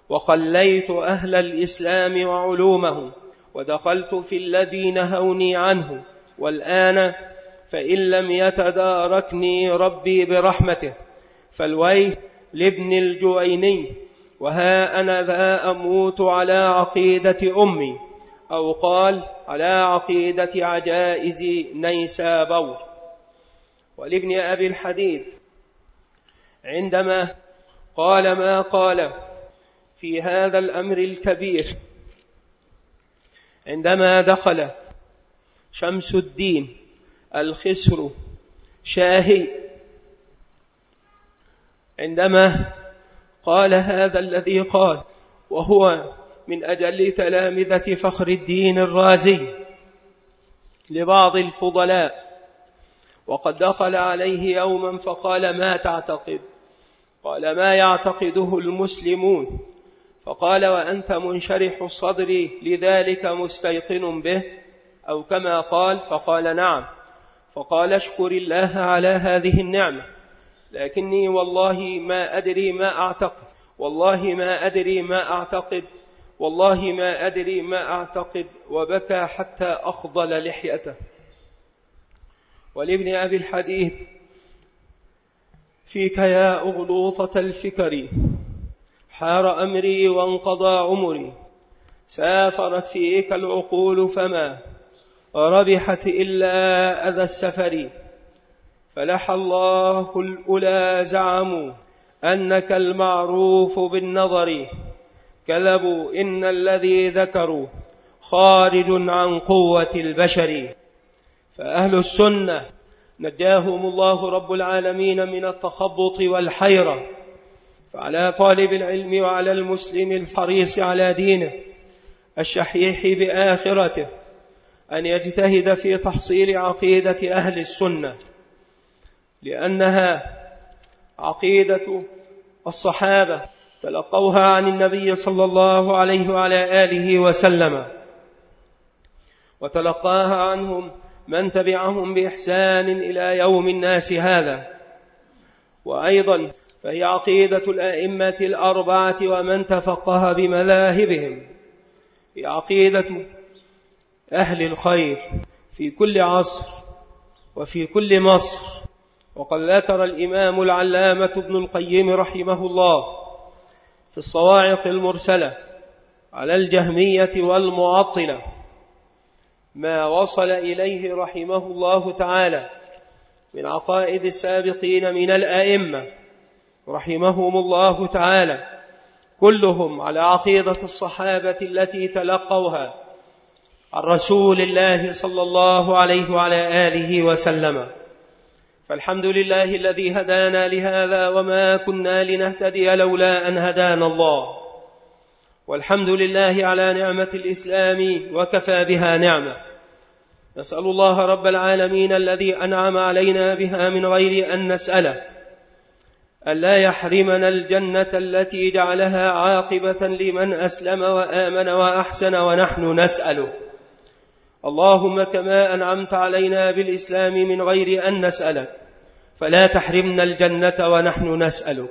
وخليت أهل الإسلام وعلومه ودخلت في الذي نهوني عنه والآن فإن لم يتداركني ربي برحمته فالويل لابن الجويني وها أنا ذا أموت على عقيدة أمي. أو قال على عقيدة عجائز نيسابور ولابن أبي الحديد. عندما قال ما قال في هذا الأمر الكبير. عندما دخل شمس الدين الخسر شاهي. عندما قال هذا الذي قال وهو من أجل تلامذة فخر الدين الرازي لبعض الفضلاء. وقد دخل عليه يوما فقال ما تعتقد؟ قال ما يعتقده المسلمون؟ فقال وأنت منشرح الصدر لذلك مستيقن به؟ أو كما قال فقال نعم. فقال اشكر الله على هذه النعمة. لكني والله ما أدري ما أعتقد. والله ما أدري ما أعتقد. والله ما أدري ما أعتقد. وبكى حتى أخضل لحيته. ولابن أبي الحديث فيك يا أغلوطة الفكر. حار أمري وانقضى عمري. سافرت فيك العقول فما. ربحت إلا أذى السفر. فلح الله الأولى زعموا أنك المعروف بالنظر. كذبوا إن الذي ذكروا خارج عن قوة البشر. فأهل السنة نجاهم الله رب العالمين من التخبط والحيرة. فعلى طالب العلم وعلى المسلم الحريص على دينه الشحيح بآخرته أن يجتهد في تحصيل عقيدة أهل السنة. لأنها عقيدة الصحابة تلقوها عن النبي صلى الله عليه وعلى آله وسلم. وتلقاها عنهم من تبعهم بإحسان إلى يوم الناس هذا. وأيضا فهي عقيدة الأئمة الأربعة ومن تفقه بمذاهبهم. هي عقيدة أهل الخير في كل عصر وفي كل مصر. وقد ذكر الإمام العلامة ابن القيم رحمه الله في الصواعق المرسلة على الجهمية والمعطلة ما وصل إليه رحمه الله تعالى من عقائد السابقين من الآئمة رحمهم الله تعالى كلهم على عقيدة الصحابة التي تلقوها عن رسول الله صلى الله عليه وعلى آله وسلم. فالحمد لله الذي هدانا لهذا وما كنا لنهتدي لولا أن هدانا الله. والحمد لله على نعمة الإسلام وكفى بها نعمة. نسأل الله رب العالمين الذي أنعم علينا بها من غير أن نسأله. ألا يحرمنا الجنة التي جعلها عاقبة لمن أسلم وآمن وأحسن ونحن نسأله. اللهم كما أنعمت علينا بالإسلام من غير أن نسألك فلا تحرمنا الجنة ونحن نسألك.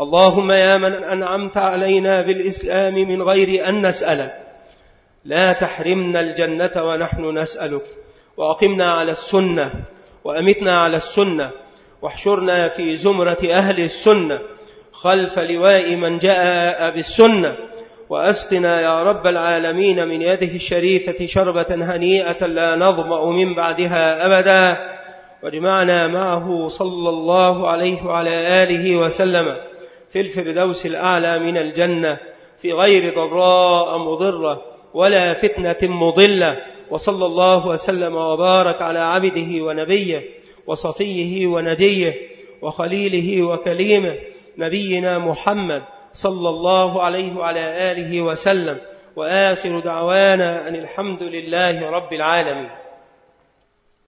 اللهم يا من أنعمت علينا بالإسلام من غير أن نسألك. لا تحرمنا الجنة ونحن نسألك. وأقمنا على السنة وأمتنا على السنة. واحشرنا في زمرة أهل السنة. خلف لواء من جاء بالسنة. وأسقنا يا رب العالمين من يده الشريفة شربة هنيئة لا نظمأ من بعدها أبدا واجمعنا معه صلى الله عليه وعلى آله وسلم في الفردوس الأعلى من الجنة في غير ضراء مضرة ولا فتنة مضلة وصلى الله وسلم وبارك على عبده ونبيه وصفيه ونجيه وخليله وكليمه نبينا محمد صلى الله عليه وعلى آله وسلم. وآخر دعوانا أن الحمد لله رب العالمين.